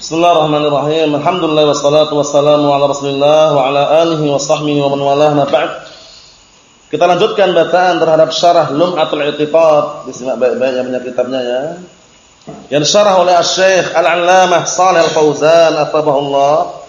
Bismillahirrahmanirrahim. Alhamdulillah wassalatu wassalamu ala Rasulillah wa ala alihi wa sahbihi wa man walah. ba'd. Kita lanjutkan bacaan terhadap syarah Lum'atul I'tiqad. Disimak baik-baik yang punya kitabnya ya. Yang syarah oleh Syekh Al-'Allamah Shalih Al-Fauzan atabahullah.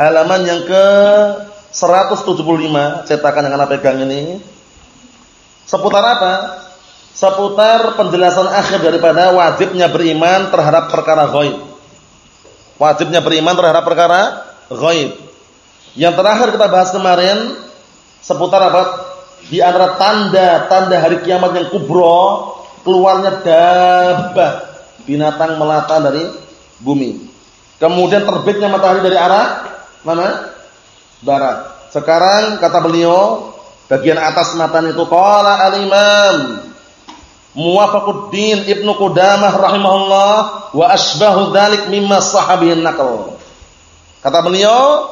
Halaman yang ke 175 cetakan yang Anda pegang ini. Seputar apa? Seputar penjelasan akhir daripada wajibnya beriman terhadap perkara ghaib. Wajibnya beriman terhadap perkara ghaib. Yang terakhir kita bahas kemarin seputar apa? di antara tanda-tanda hari kiamat yang kubro keluarnya dabah binatang melata dari bumi. Kemudian terbitnya matahari dari arah mana? Barat. Sekarang kata beliau bagian atas matan itu qala al-imam Muwafaquddin Ibnu Qudamah rahimahullah wa asbahu dzalik mimma sahabihin naql. Kata beliau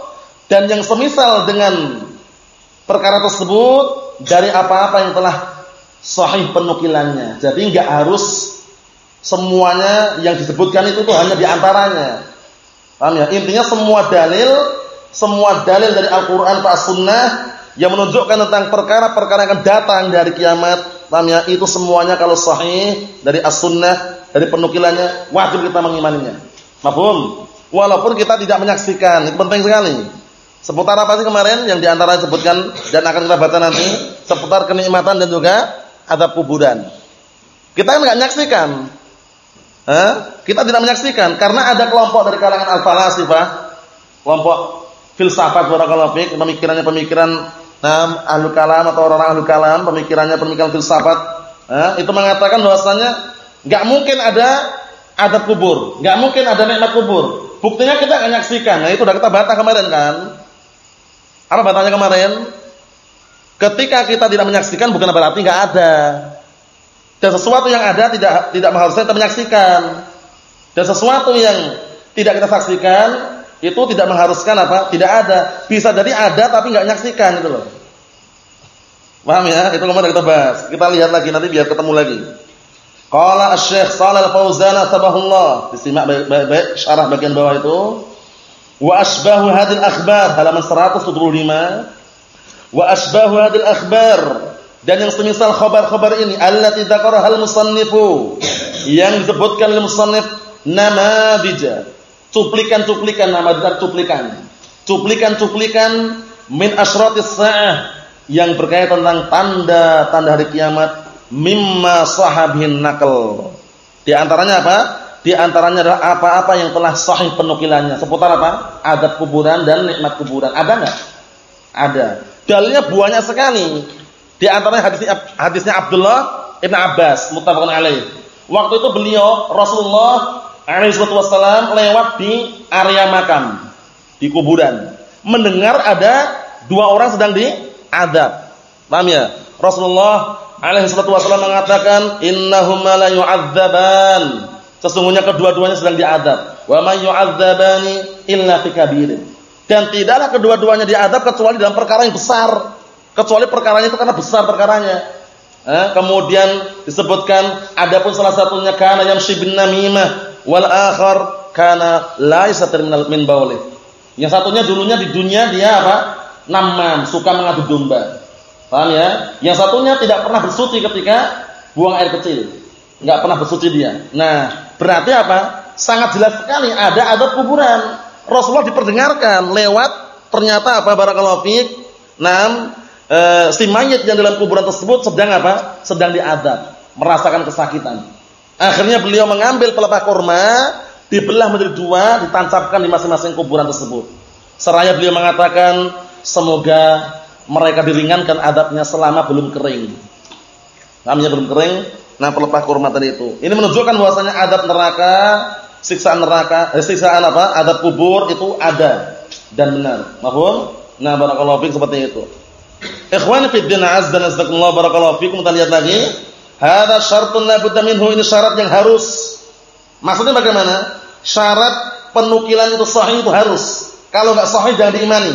dan yang semisal dengan perkara tersebut dari apa-apa yang telah sahih penukilannya. Jadi enggak harus semuanya yang disebutkan itu tuh hanya di antaranya. Paham ya? Intinya semua dalil, semua dalil dari Al-Quran atau Sunnah yang menunjukkan tentang perkara-perkara yang akan datang dari kiamat, paham ya? Itu semuanya kalau sahih dari As-Sunnah, dari penukilannya, wajib kita mengimaninya. Mafhum? Walaupun kita tidak menyaksikan, itu penting sekali. Seputar apa sih kemarin yang di antara disebutkan dan akan kita baca nanti seputar kenikmatan dan juga adab kuburan. Kita kan nggak menyaksikan, kita tidak menyaksikan karena ada kelompok dari kalangan al-falasifah, kelompok filsafat barakallahu pemikirannya pemikiran nah, ahlu kalam atau orang-orang ahlu kalam, pemikirannya pemikiran filsafat, eh? itu mengatakan bahwasanya nggak mungkin ada adab kubur, nggak mungkin ada nikmat kubur. Buktinya kita nggak menyaksikan. Nah, itu sudah kita bantah kemarin kan. Apa batanya kemarin? Ketika kita tidak menyaksikan bukan berarti nggak ada. Dan sesuatu yang ada tidak tidak mengharuskan kita menyaksikan. Dan sesuatu yang tidak kita saksikan itu tidak mengharuskan apa? Tidak ada. Bisa jadi ada tapi nggak menyaksikan itu loh. Paham ya? Itu kemarin kita bahas. Kita lihat lagi nanti biar ketemu lagi. Qala Asy-Syaikh Shalal Fauzan tabahullah. Disimak baik-baik syarah bagian bawah itu. Wa asbahu hadil akhbar halaman 175. Wa asbahu hadil akhbar dan yang semisal khabar-khabar ini allati dzakaraha al-musannifu yang disebutkan oleh musannif namadija cuplikan-cuplikan nama besar cuplikan cuplikan-cuplikan min asyratis saah yang berkaitan tentang tanda-tanda hari kiamat mimma sahabin naql di antaranya apa di antaranya adalah apa-apa yang telah sahih penukilannya. Seputar apa? Adab kuburan dan nikmat kuburan. Ada enggak? Ada. Dalilnya banyak sekali. Di antaranya hadisnya, hadisnya Abdullah Ibn Abbas, muttafaqun alaih. Waktu itu beliau Rasulullah alaihi wasallam lewat di area makam di kuburan. Mendengar ada dua orang sedang diadab. Paham ya? Rasulullah alaihi wasallam mengatakan innahum la yu'adzaban Sesungguhnya kedua-duanya sedang diadab. Wa may yu'adzabani illa fi. Dan tidaklah kedua-duanya diadab kecuali dalam perkara yang besar. Kecuali perkaranya itu karena besar perkaranya. Eh, kemudian disebutkan adapun salah satunya kana yamshi bin namimah wal akhar kana la yasatir min. Yang satunya dulunya di dunia dia apa? Namam, suka mengadu domba. Paham ya? Yang satunya tidak pernah bersuci ketika buang air kecil. Enggak pernah bersuci dia. Nah, Berarti apa? Sangat jelas sekali ada adab kuburan. Rasulullah diperdengarkan lewat ternyata apa barakallahu fiik. Nam e, si mayit yang dalam kuburan tersebut sedang apa? Sedang diadab, merasakan kesakitan. Akhirnya beliau mengambil pelepah kurma, dibelah menjadi dua, ditancapkan di masing-masing kuburan tersebut. Seraya beliau mengatakan, semoga mereka diringankan adabnya selama belum kering. Namanya belum kering, Nah, pelepah kurma tadi itu. Ini menunjukkan bahwasanya adab neraka, siksaan neraka, eh, siksaan apa? Adab kubur itu ada dan benar. Mahfum? Nah, barakallahu fiik seperti itu. Ikhwani fi din azza wa barakallahu fiikum kita lihat lagi. Hada syartun la minhu ini syarat yang harus. Maksudnya bagaimana? Syarat penukilan itu sahih itu harus. Kalau enggak sahih jangan diimani.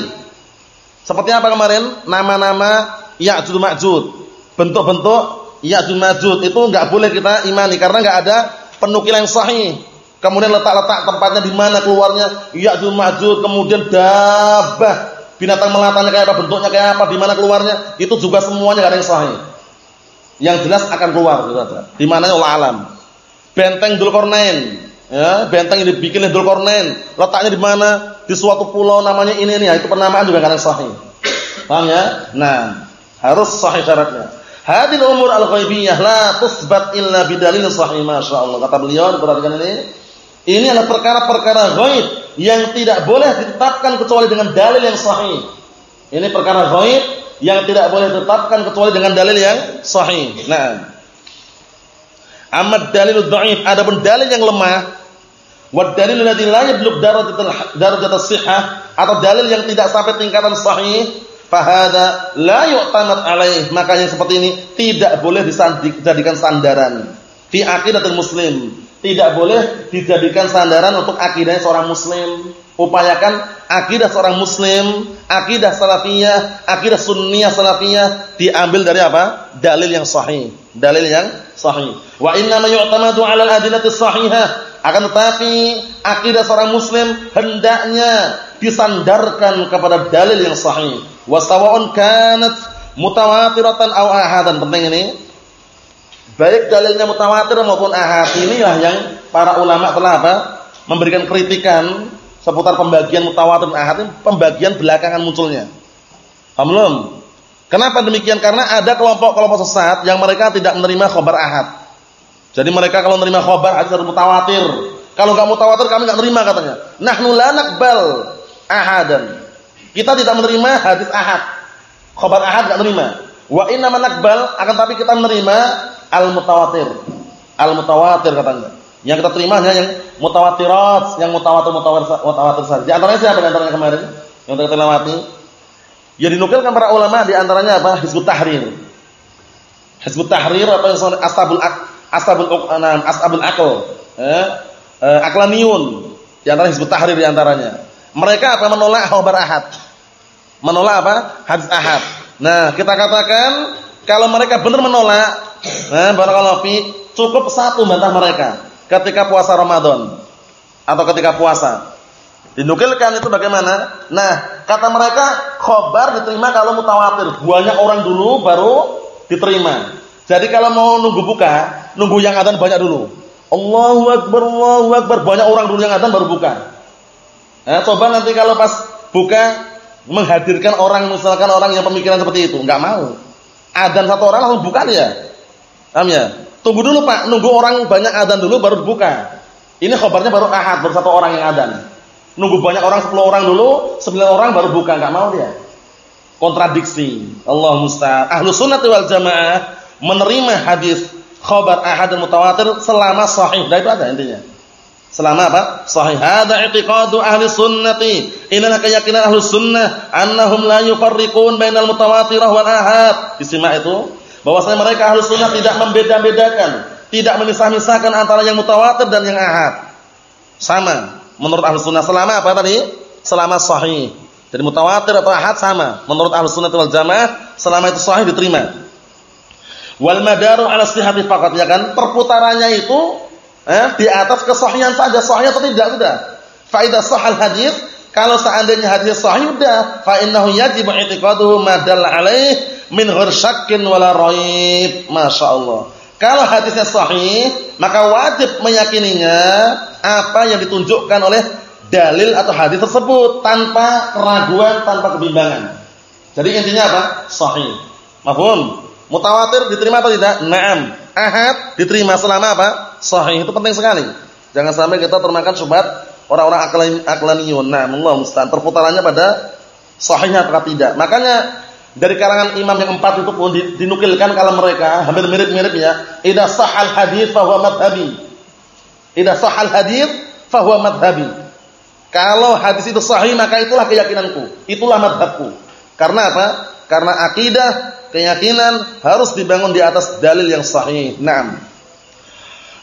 Seperti apa kemarin? Nama-nama Ya'jud Ma'jud. Bentuk-bentuk Ya'jud Ma'jud itu enggak boleh kita imani karena enggak ada penukilan yang sahih. kemudian letak-letak tempatnya di mana keluarnya, Ya'juj Ma'juj, kemudian dabah, binatang melatanya kayak apa, bentuknya kayak apa, di mana keluarnya, itu juga semuanya enggak ada yang sahih. Yang jelas akan keluar aja. Di mana Allah alam. Benteng Dzulkarnain, ya, benteng yang dibikin oleh Dzulkarnain, letaknya di mana? Di suatu pulau namanya ini nih, itu penamaan juga yang sahih. Paham ya? Nah, harus sahih syaratnya. Hadil umur al-ghaibiyah la tusbat illa bidalil sahih masyaallah. Kata beliau perhatikan ini. Ini adalah perkara-perkara ghaib yang tidak boleh ditetapkan kecuali dengan dalil yang sahih. Ini perkara ghaib yang tidak boleh ditetapkan kecuali dengan dalil yang sahih. Nah. Amma dalil dhaif, adapun dalil yang lemah, wa dalil alladhi la yablugh darajat as-sihhah atau dalil yang tidak sampai tingkatan sahih fahada la yu'tamad alaih. Makanya seperti ini tidak boleh dijadikan sandaran. Fi aqidatul muslim. Tidak boleh dijadikan sandaran untuk akidahnya seorang muslim upayakan akidah seorang muslim akidah salafiyah akidah sunniyah salafiyah diambil dari apa? Dalil yang sahih. Dalil yang sahih. Wa inna ma yu'tamadu 'ala al-adillati sahihah. Akan tetapi akidah seorang muslim hendaknya disandarkan kepada dalil yang sahih. Wasawa'un kanat mutawatiratan aw ahadan. Penting ini. Baik dalilnya mutawatir maupun ahad inilah yang para ulama telah apa? Memberikan kritikan seputar pembagian mutawatir ahad ini pembagian belakangan munculnya paham belum kenapa demikian karena ada kelompok-kelompok sesat yang mereka tidak menerima khabar ahad jadi mereka kalau menerima khabar hadis harus mutawatir kalau enggak mutawatir kami enggak menerima katanya nahnu la naqbal ahadan kita tidak menerima hadis ahad. Khabar ahad tidak menerima. Wa inna manakbal akan tapi kita menerima al-mutawatir. Al-mutawatir katanya. Yang kita terima hanya yang mutawatirat, yang mutawatir mutawatir mutawatir saja. Di antaranya siapa di antaranya kemarin? Yang kita lewati. Ya dinukilkan para ulama di antaranya apa? Hizbut Tahrir. Hizbut Tahrir atau yang ashabul ashabul anam ashabul akal. Eh, eh aklaniun. Di antara Hizbut Tahrir di antaranya. Mereka apa menolak khabar ahad. Menolak apa? Hadis ahad. Nah, kita katakan kalau mereka benar menolak, nah barakallahu fi, cukup satu bantah mereka ketika puasa Ramadan atau ketika puasa. Dinukilkan itu bagaimana? Nah, kata mereka khobar diterima kalau mutawatir. Banyak orang dulu baru diterima. Jadi kalau mau nunggu buka, nunggu yang adzan banyak dulu. Allahu akbar, Allahu akbar, banyak orang dulu yang adzan baru buka. Nah, coba nanti kalau pas buka menghadirkan orang misalkan orang yang pemikiran seperti itu, enggak mau. Adzan satu orang langsung buka dia. Paham ya? Tunggu dulu Pak, nunggu orang banyak adzan dulu baru buka. Ini khabarnya baru ahad, baru satu orang yang adzan. Nunggu banyak orang 10 orang dulu, 9 orang baru buka, enggak mau dia. Kontradiksi. Allah musta'an. Ahlu sunnah wal jamaah menerima hadis khabar ahad dan mutawatir selama sahih. Nah itu ada intinya. Selama apa? Sahih. Hada i'tiqadu ahli sunnati. Inilah keyakinan ahli sunnah annahum la yufarriqun bainal mutawatirah wal ahad. Disimak itu bahwasanya mereka ahli sunnah tidak membeda-bedakan, tidak memisah-misahkan antara yang mutawatir dan yang ahad. Sama menurut ahli sunnah selama apa tadi? Selama sahih. Jadi mutawatir atau ahad sama menurut ahli sunnah wal jamaah selama itu sahih diterima. Wal madaru ala sihhati faqat ya kan? Perputarannya itu eh, di atas kesahihan saja sahih atau tidak sudah faidah sahal hadis kalau seandainya hadis sahih sudah fa innahu yajibu i'tiqaduhu ma dalla alaih min ghair syakkin wala raib. Masyaallah. Kalau hadisnya sahih maka wajib meyakininya apa yang ditunjukkan oleh dalil atau hadis tersebut tanpa keraguan tanpa kebimbangan. Jadi intinya apa? Sahih. Mafhum? Mutawatir diterima atau tidak? Na'am. Ahad diterima selama apa? Sahih. Itu penting sekali. Jangan sampai kita termakan syubhat orang-orang aklaniyun. Nah, Allah musta'an. Perputarannya pada sahihnya atau tidak. Makanya dari kalangan imam yang empat itu pun dinukilkan kalau mereka hampir mirip-mirip ya. Idza sahal hadis fa huwa madhhabi. Sahal hadis fa huwa madhhabi. Kalau hadis itu sahih maka itulah keyakinanku, itulah madhabku. Karena apa? Karena akidah, keyakinan harus dibangun di atas dalil yang sahih. Naam.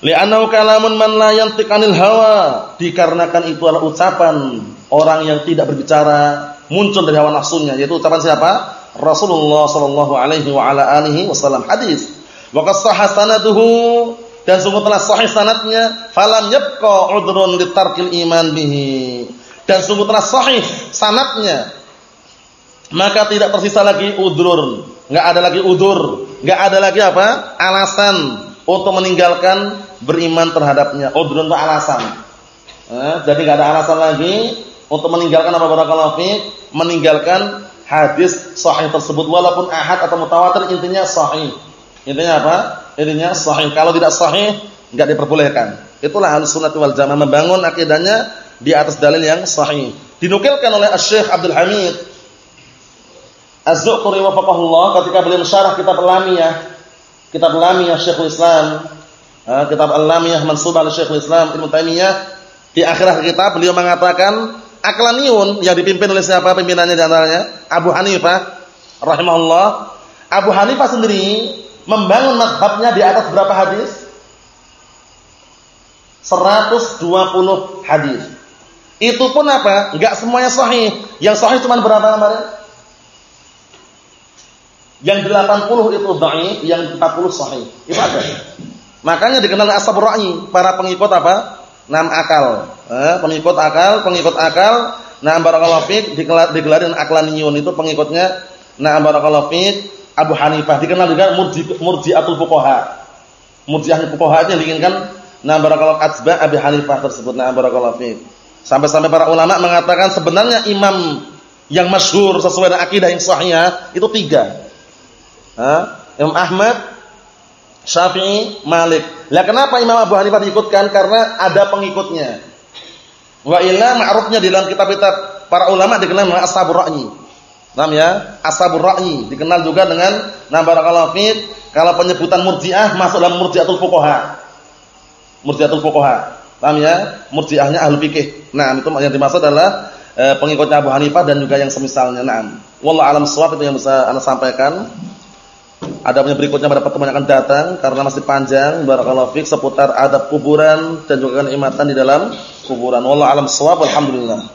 Li'annahu kalamun man la hawa, dikarenakan itu adalah ucapan orang yang tidak berbicara muncul dari hawa nafsunya, yaitu ucapan siapa? Rasulullah sallallahu alaihi wa ala alihi wasallam hadis. Wa qad sanaduhu dan sungguh telah sahih sanatnya falam yabqa udrun litarkil iman bihi. Dan sungguh telah sahih sanatnya maka tidak tersisa lagi udrun. Enggak ada lagi udur. Enggak ada lagi apa? Alasan untuk meninggalkan beriman terhadapnya. Udrun itu alasan. Eh, jadi enggak ada alasan lagi untuk meninggalkan apa? Barakallahu fi meninggalkan hadis sahih tersebut walaupun ahad atau mutawatir intinya sahih. Intinya apa? Intinya sahih. Kalau tidak sahih enggak diperbolehkan. Itulah halus sunnah wal jamaah membangun akidahnya di atas dalil yang sahih. Dinukilkan oleh Syekh Abdul Hamid. Az-Zuqri wafaqahullah ketika beliau mensyarah kitab Al-Lamiyah, kitab Al-Lamiyah Syekhul Islam, kitab Al-Lamiyah mansubah oleh Syekhul Islam Ibnu Taimiyah, di akhir kitab beliau mengatakan Aklaniun yang dipimpin oleh siapa pimpinannya di antaranya? Abu Hanifah rahimahullah. Abu Hanifah sendiri membangun madhabnya di atas berapa hadis? 120 hadis. Itu pun apa? Enggak semuanya sahih. Yang sahih cuma berapa kemarin? Yang 80 itu dhaif, yang 40 sahih. Itu ada. Makanya dikenal ashabur ra'i, para pengikut apa? Nam akal. Eh, pengikut akal, pengikut akal. Nah, barakallahu digelar, digelar dengan aklaniyun itu pengikutnya Nah, barakallahu Abu Hanifah dikenal juga murji murji'atul fuqaha. Murji'ah fuqaha yang diinginkan nah barakallahu Abu Hanifah tersebut. Nah, barakallahu. Sampai-sampai para ulama mengatakan sebenarnya imam yang masyhur sesuai dengan akidah yang sahih itu tiga. Imam Ahmad, Syafi'i, Malik. Lah kenapa Imam Abu Hanifah diikutkan? Karena ada pengikutnya. Wa illa ma'rufnya di dalam kitab-kitab para ulama dikenal dengan ashabur ra'yi. Paham ya? Ashabur ra'yi dikenal juga dengan na barakallahu fiik kalau penyebutan murji'ah masuk dalam murji'atul fuqaha. Murji'atul fuqaha. Paham ya? Murji'ahnya ahli fikih. Nah, itu yang dimaksud adalah eh, pengikutnya Abu Hanifah dan juga yang semisalnya. Naam. Wallahu alam shawab itu yang bisa Anda sampaikan. Adabnya berikutnya pada pertemuan akan datang karena masih panjang barakallahu fik seputar adab kuburan dan juga kenikmatan di dalam kuburan. Wallahu alam shawab. Alhamdulillah.